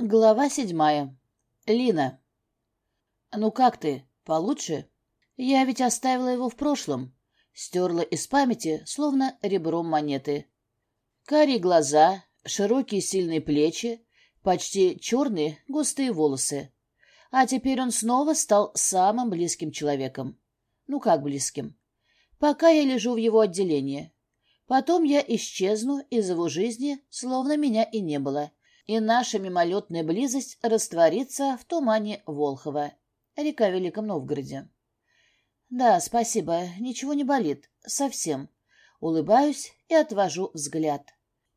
Глава седьмая. Лина. «Ну как ты? Получше? Я ведь оставила его в прошлом. Стерла из памяти, словно ребром монеты. Карие глаза, широкие сильные плечи, почти черные густые волосы. А теперь он снова стал самым близким человеком. Ну как близким? Пока я лежу в его отделении. Потом я исчезну из его жизни, словно меня и не было» и наша мимолетная близость растворится в тумане Волхова, река в Великом Новгороде. Да, спасибо, ничего не болит, совсем. Улыбаюсь и отвожу взгляд.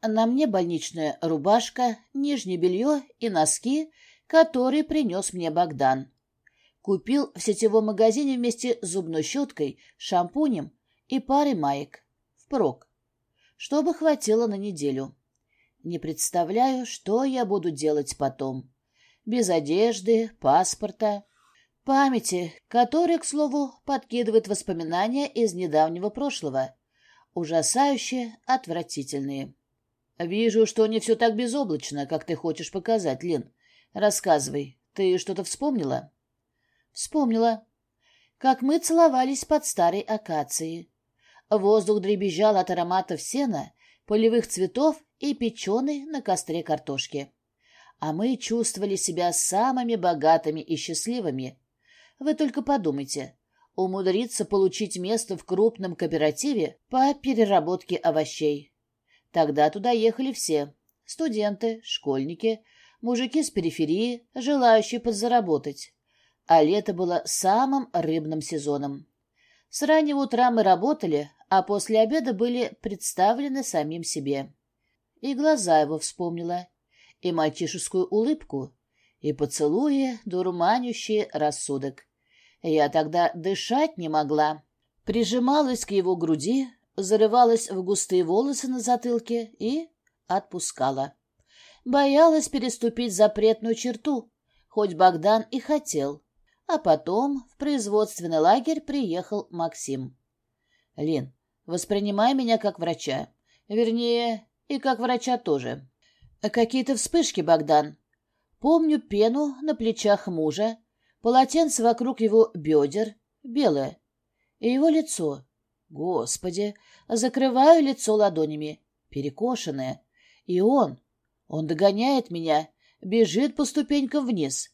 На мне больничная рубашка, нижнее белье и носки, которые принес мне Богдан. Купил в сетевом магазине вместе с зубной щеткой, шампунем и парой маек. Впрок. Чтобы хватило на неделю. Не представляю, что я буду делать потом. Без одежды, паспорта, памяти, которая, к слову, подкидывает воспоминания из недавнего прошлого. Ужасающие, отвратительные. Вижу, что не все так безоблачно, как ты хочешь показать, Лин. Рассказывай, ты что-то вспомнила? Вспомнила. Как мы целовались под старой акацией. Воздух дребезжал от ароматов сена, полевых цветов и печеной на костре картошки. А мы чувствовали себя самыми богатыми и счастливыми. Вы только подумайте, умудриться получить место в крупном кооперативе по переработке овощей. Тогда туда ехали все – студенты, школьники, мужики с периферии, желающие подзаработать. А лето было самым рыбным сезоном. С раннего утра мы работали, а после обеда были представлены самим себе. И глаза его вспомнила, и мальчишескую улыбку, и поцелуи, дурманящие рассудок. Я тогда дышать не могла. Прижималась к его груди, зарывалась в густые волосы на затылке и отпускала. Боялась переступить запретную черту, хоть Богдан и хотел. А потом в производственный лагерь приехал Максим. «Лин, воспринимай меня как врача. Вернее, и как врача тоже. Какие-то вспышки, Богдан. Помню пену на плечах мужа, полотенце вокруг его бедер, белое, и его лицо. Господи, закрываю лицо ладонями, перекошенное. И он, он догоняет меня, бежит по ступенькам вниз.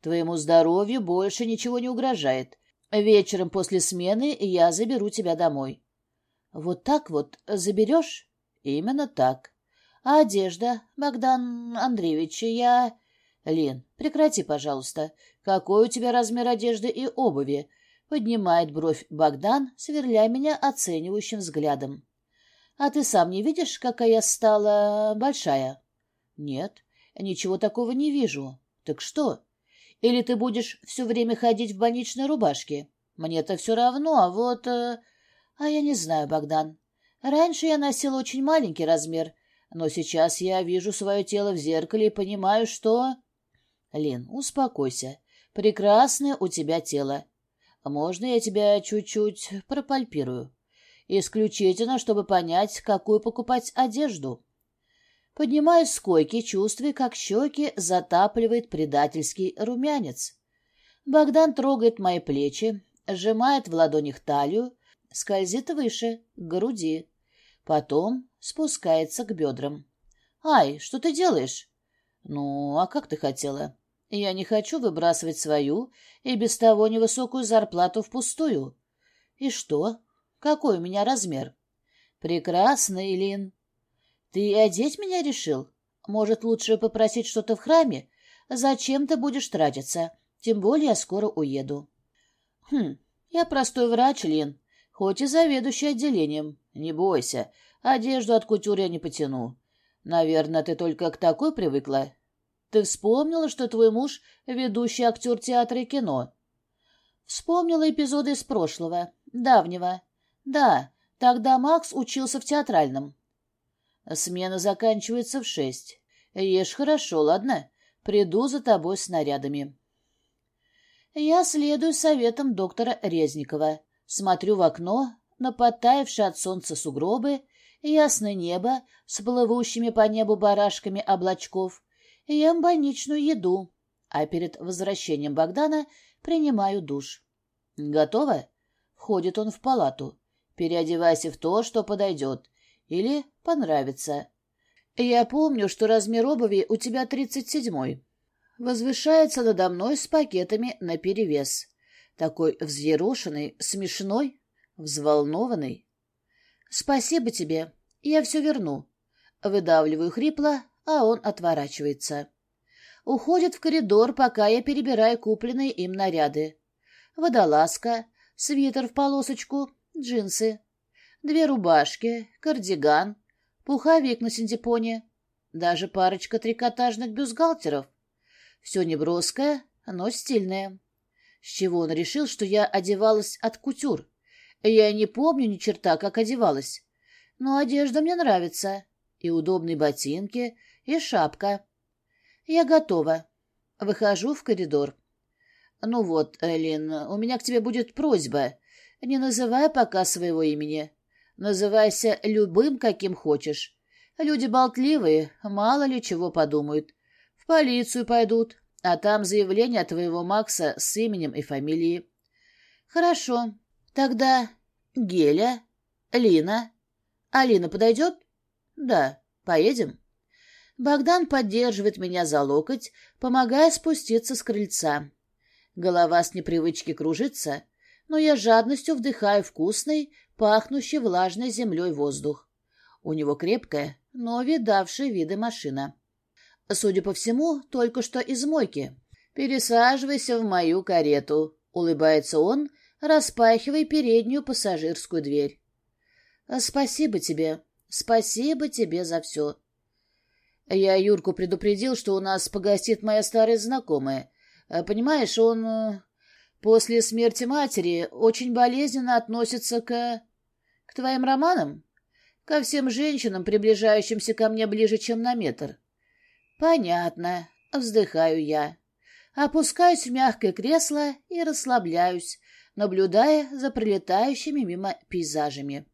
Твоему здоровью больше ничего не угрожает. Вечером после смены я заберу тебя домой. Вот так вот заберешь? Именно так. А одежда, Богдан Андреевич, я... Лен, прекрати, пожалуйста. Какой у тебя размер одежды и обуви? Поднимает бровь Богдан, сверля меня оценивающим взглядом. А ты сам не видишь, какая я стала большая? Нет, ничего такого не вижу. Так что? Или ты будешь все время ходить в больничной рубашке? Мне-то все равно, а вот... Э, а я не знаю, Богдан. Раньше я носила очень маленький размер, но сейчас я вижу свое тело в зеркале и понимаю, что... Лин, успокойся. Прекрасное у тебя тело. Можно я тебя чуть-чуть пропальпирую? Исключительно, чтобы понять, какую покупать одежду. Поднимаюсь с койки, чувствуя, как щеки затапливает предательский румянец. Богдан трогает мои плечи, сжимает в ладонях талию, скользит выше, к груди. Потом спускается к бедрам. «Ай, что ты делаешь?» «Ну, а как ты хотела?» «Я не хочу выбрасывать свою и без того невысокую зарплату впустую». «И что? Какой у меня размер?» «Прекрасно, Илин». «Ты одеть меня решил? Может, лучше попросить что-то в храме? Зачем ты будешь тратиться? Тем более я скоро уеду». «Хм, я простой врач, Лин хоть и заведующий отделением. Не бойся, одежду от кутюр я не потяну. Наверное, ты только к такой привыкла. Ты вспомнила, что твой муж — ведущий актер театра и кино? Вспомнила эпизоды из прошлого, давнего. Да, тогда Макс учился в театральном. Смена заканчивается в шесть. Ешь хорошо, ладно? Приду за тобой с нарядами. Я следую советам доктора Резникова. Смотрю в окно на подтаявшие от солнца сугробы, ясное небо с плывущими по небу барашками облачков Ем больничную еду, а перед возвращением Богдана принимаю душ. Готово? Входит он в палату. Переодевайся в то, что подойдет. Или понравится. Я помню, что размер обуви у тебя тридцать седьмой. Возвышается надо мной с пакетами наперевес. Такой взъерошенный, смешной, взволнованный. «Спасибо тебе. Я все верну». Выдавливаю хрипло, а он отворачивается. Уходит в коридор, пока я перебираю купленные им наряды. Водолазка, свитер в полосочку, джинсы, две рубашки, кардиган, пуховик на синтепоне, даже парочка трикотажных бюстгальтеров. Все неброское, но стильное. С чего он решил, что я одевалась от кутюр? Я не помню ни черта, как одевалась. Но одежда мне нравится. И удобные ботинки, и шапка. Я готова. Выхожу в коридор. Ну вот, Элин, у меня к тебе будет просьба. Не называй пока своего имени. Называйся любым, каким хочешь. Люди болтливые, мало ли чего подумают. В полицию пойдут, а там заявление от твоего Макса с именем и фамилией. Хорошо. Тогда Геля, Лина. Алина подойдет? Да. Поедем? Богдан поддерживает меня за локоть, помогая спуститься с крыльца. Голова с непривычки кружится, но я жадностью вдыхаю вкусный, пахнущий влажной землей воздух. У него крепкая, но видавшая виды машина. Судя по всему, только что из мойки. «Пересаживайся в мою карету», — улыбается он, распахивая переднюю пассажирскую дверь. «Спасибо тебе», Спасибо тебе за все. Я Юрку предупредил, что у нас погостит моя старая знакомая. Э, понимаешь, он э, после смерти матери очень болезненно относится к... к твоим романам? Ко всем женщинам, приближающимся ко мне ближе, чем на метр. Понятно. Вздыхаю я. Опускаюсь в мягкое кресло и расслабляюсь, наблюдая за пролетающими мимо пейзажами.